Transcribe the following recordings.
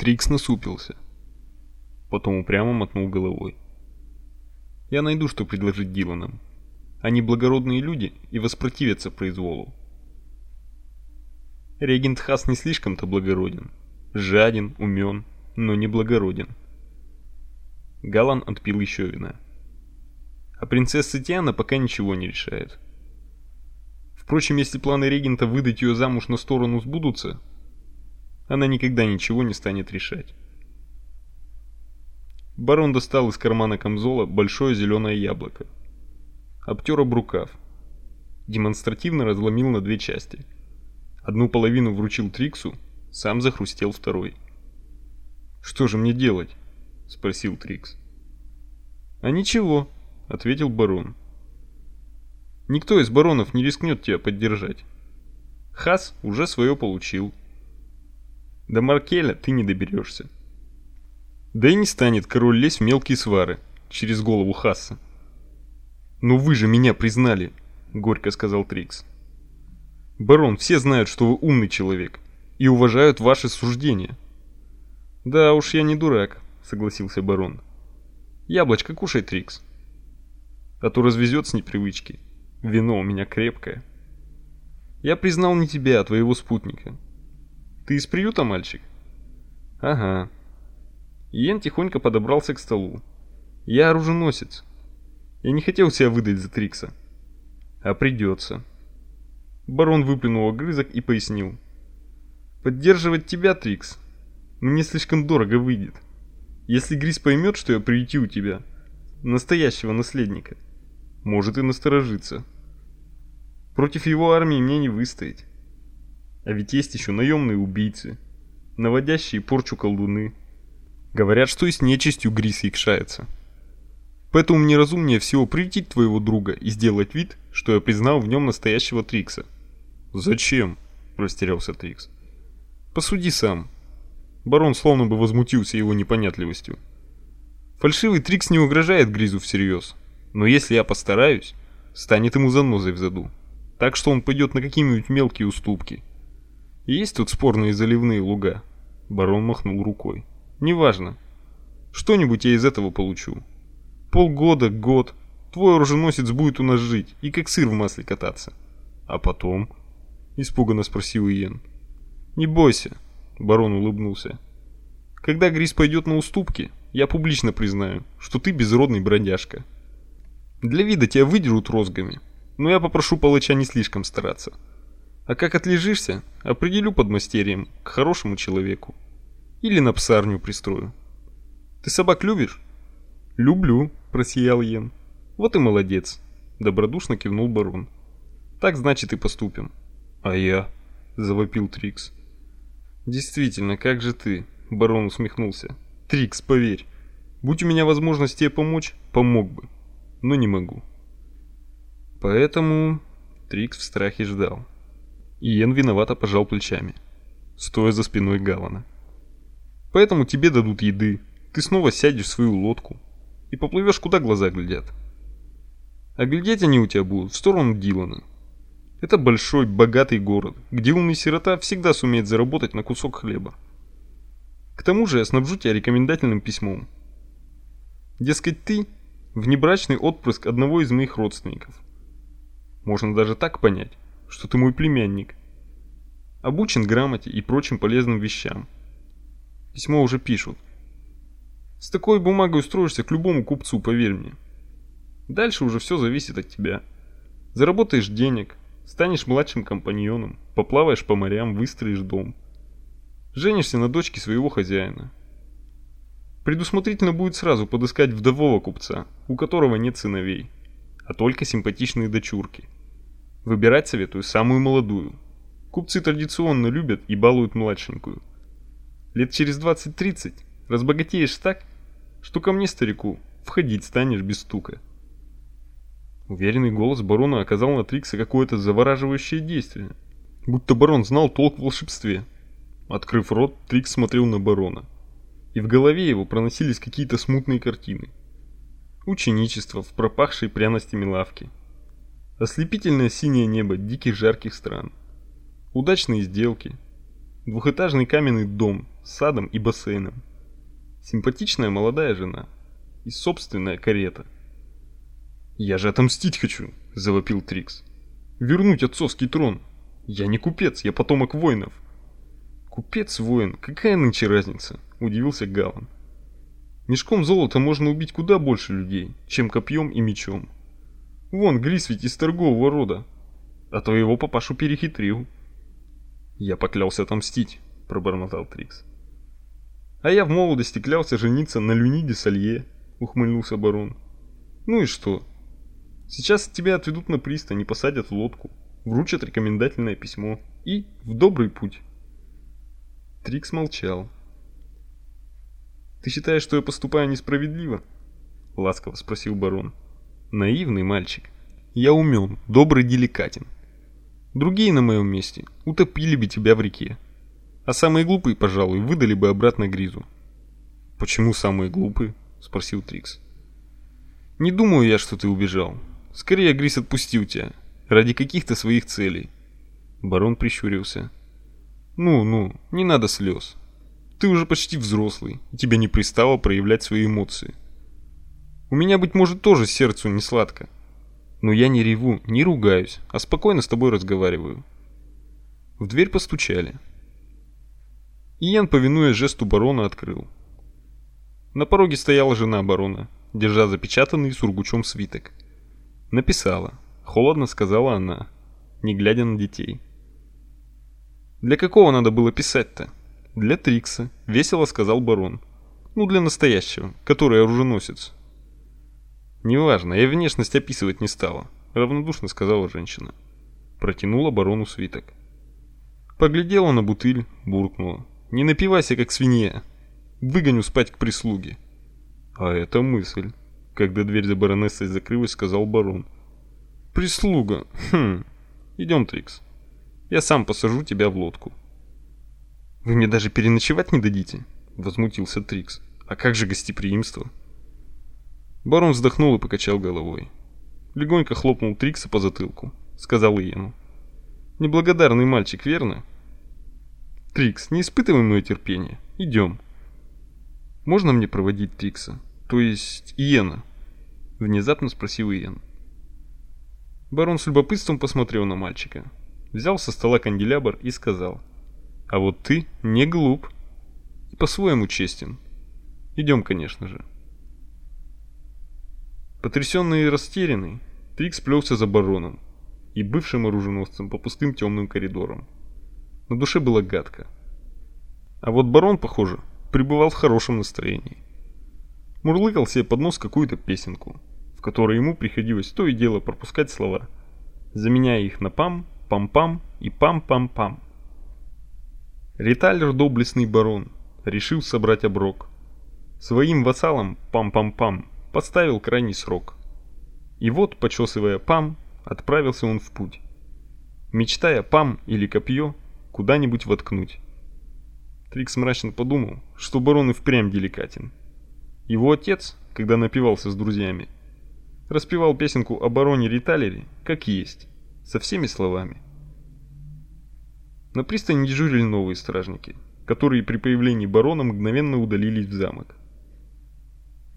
Трикс насупился. Потом упрямо мотнул головой. Я найду, что предложить Диланам. Они благородные люди и воспротивятся произволу. Регент Хас не слишком-то благороден. Жаден, умен, но не благороден. Галан отпил еще вина. А принцесса Тиана пока ничего не решает. Впрочем, если планы регента выдать ее замуж на сторону сбудутся, она никогда ничего не станет решать. Барон достал из кармана камзола большое зеленое яблоко. Обтер об рукав. Демонстративно разломил на две части. Одну половину вручил Триксу, сам захрустел второй. «Что же мне делать?» — спросил Трикс. «А ничего», — ответил барон. Никто из баронов не рискнет тебя поддержать. Хас уже свое получил. До Маркеля ты не доберешься. Да и не станет король лезть в мелкие свары через голову Хасса. «Но вы же меня признали», — горько сказал Трикс. «Барон, все знают, что вы умный человек и уважают ваши суждения». «Да уж, я не дурак», — согласился барон. «Яблочко кушай, Трикс, а то развезет с непривычки». Вино у меня крепкое. Я признал не тебя, а твоего спутника. Ты из приюта, мальчик? Ага. Йен тихонько подобрался к столу. Я оруженосец. Я не хотел себя выдать за Трикса. А придется. Барон выплюнул огрызок и пояснил. Поддерживать тебя, Трикс, мне слишком дорого выйдет. Если Грис поймет, что я приютил тебя, настоящего наследника, может и насторожиться. Против его армии мне не выстоять. А ведь есть еще наемные убийцы, наводящие порчу колдуны. Говорят, что и с нечистью Грис якшается. Поэтому мне разумнее всего приютить твоего друга и сделать вид, что я признал в нем настоящего Трикса. Зачем? растерялся Трикс. Посуди сам. Барон словно бы возмутился его непонятливостью. Фальшивый Трикс не угрожает Гризу всерьез. Но если я постараюсь, станет ему занозой в заду. Так что он пойдет на какие-нибудь мелкие уступки. Есть тут спорные заливные луга. Барон махнул рукой. Неважно. Что-нибудь я из этого получу. Полгода, год. Твой оруженосец будет у нас жить и как сыр в масле кататься. А потом? Испуганно спросил Иен. Не бойся. Барон улыбнулся. Когда Грис пойдет на уступки, я публично признаю, что ты безродный бродяжка. Для вида тебя выдерут розгами, но я попрошу палача не слишком стараться. А как отлежишься, определю подмастерьем к хорошему человеку. Или на псарню пристрою. Ты собак любишь? Люблю, просиял Йен. Вот и молодец, добродушно кивнул барон. Так значит и поступим. А я, завопил Трикс. Действительно, как же ты? Барон усмехнулся. Трикс, поверь, будь у меня возможность тебе помочь, помог бы но не могу. Поэтому Трикс в страхе ждал. Иен виновато пожал плечами, стоя за спиной Галана. Поэтому тебе дадут еды, ты снова сядешь в свою лодку и поплывешь куда глаза глядят. А глядеть они у тебя будут в сторону Дилана. Это большой, богатый город, где умный сирота всегда сумеет заработать на кусок хлеба. К тому же я снабжу тебя рекомендательным письмом. Дескать, ты внебрачный отпрыск одного из моих родственников. Можно даже так понять, что ты мой племянник. Обучен грамоте и прочим полезным вещам. Письмо уже пишут. С такой бумагой устроишься к любому купцу, поверь мне. Дальше уже все зависит от тебя. Заработаешь денег, станешь младшим компаньоном, поплаваешь по морям, выстроишь дом. Женишься на дочке своего хозяина. Предусмотрительно будет сразу подыскать вдового купца, у которого нет сыновей, а только симпатичные дочурки. Выбирать советую самую молодую. Купцы традиционно любят и балуют младшенькую. Лет через 20-30 разбогатеешь так, что ко мне, старику, входить станешь без стука. Уверенный голос барона оказал на Трикса какое-то завораживающее действие, будто барон знал толк в волшебстве. Открыв рот, Трикс смотрел на барона и в голове его проносились какие-то смутные картины. Ученичество в пропахшей пряностями лавке. Ослепительное синее небо диких жарких стран. Удачные сделки. Двухэтажный каменный дом с садом и бассейном. Симпатичная молодая жена и собственная карета. «Я же отомстить хочу!» – завопил Трикс. «Вернуть отцовский трон! Я не купец, я потомок воинов!» «Купец-воин, какая нынче разница?» – удивился Галан. «Мешком золота можно убить куда больше людей, чем копьем и мечом. Вон, Грис ведь из торгового рода, а твоего папашу перехитрил». «Я поклялся отомстить», – пробормотал Трикс. «А я в молодости клялся жениться на Люниде Салье», – ухмыльнулся барон. «Ну и что? Сейчас тебя отведут на пристань и посадят в лодку, вручат рекомендательное письмо и в добрый путь». Трикс молчал. «Ты считаешь, что я поступаю несправедливо?» — ласково спросил барон. «Наивный мальчик. Я умен, добрый, деликатен. Другие на моем месте утопили бы тебя в реке. А самые глупые, пожалуй, выдали бы обратно Гризу». «Почему самые глупые?» — спросил Трикс. «Не думаю я, что ты убежал. Скорее Гриз отпустил тебя. Ради каких-то своих целей». Барон прищурился. Ну-ну, не надо слез. Ты уже почти взрослый, и тебе не пристало проявлять свои эмоции. У меня, быть может, тоже сердцу не сладко. Но я не реву, не ругаюсь, а спокойно с тобой разговариваю. В дверь постучали. Иен, повинуясь жесту барона, открыл. На пороге стояла жена барона, держа запечатанный сургучом свиток. Написала. Холодно сказала она, не глядя на детей. Для какого надо было писать-то? Для Трикса, весело сказал барон. Ну, для настоящего, который оруженосец. Неважно, я внешность описывать не стала, равнодушно сказала женщина. Протянула барону свиток. Поглядела на бутыль, буркнула. Не напивайся, как свинья. Выгоню спать к прислуге. А это мысль. Когда дверь за баронессой закрылась, сказал барон. Прислуга. Хм. Идем, Трикс. Я сам посажу тебя в лодку. Вы мне даже переночевать не дадите, возмутился Трикс. А как же гостеприимство? Барон вздохнул и покачал головой. Легонько хлопнул Трикса по затылку, сказал Иену. Неблагодарный мальчик, верно? Трикс, не испытывай мое терпение. Идем. Можно мне проводить Трикса? То есть Иена? Внезапно спросил Иен. Барон с любопытством посмотрел на мальчика взял со стола канделябр и сказал. «А вот ты не глуп и по-своему честен. Идем, конечно же». Потрясенный и растерянный, Трикс плелся за бароном и бывшим оруженосцем по пустым темным коридорам. На душе было гадко. А вот барон, похоже, пребывал в хорошем настроении. Мурлыкал себе под нос какую-то песенку, в которой ему приходилось то и дело пропускать слова, заменяя их на пам, пам-пам и пам-пам-пам. Риталер, доблестный барон, решил собрать оброк. Своим вассалам пам-пам-пам поставил крайний срок. И вот, почесывая пам, отправился он в путь. Мечтая пам или копье куда-нибудь воткнуть. Трикс мрачно подумал, что барон и впрямь деликатен. Его отец, когда напивался с друзьями, распевал песенку о бароне Риталере, как есть со всеми словами. На пристани дежурили новые стражники, которые при появлении барона мгновенно удалились в замок.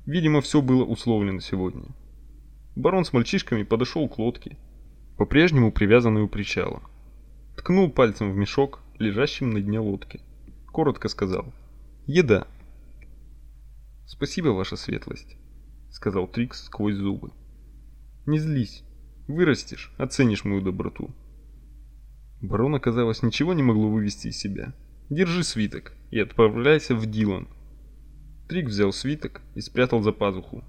Видимо, все было условлено сегодня. Барон с мальчишками подошел к лодке, по-прежнему привязанной у причала. Ткнул пальцем в мешок, лежащим на дне лодки. Коротко сказал «Еда». «Спасибо, ваша светлость», — сказал Трикс сквозь зубы. «Не злись. Вырастешь, оценишь мою доброту. Барон, оказалось, ничего не могло вывести из себя. Держи свиток и отправляйся в Дилан. Трик взял свиток и спрятал за пазуху.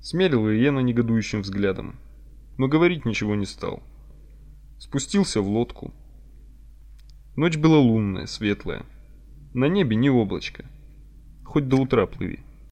Смерил Иена негодующим взглядом, но говорить ничего не стал. Спустился в лодку. Ночь была лунная, светлая. На небе не облачко. Хоть до утра плыви.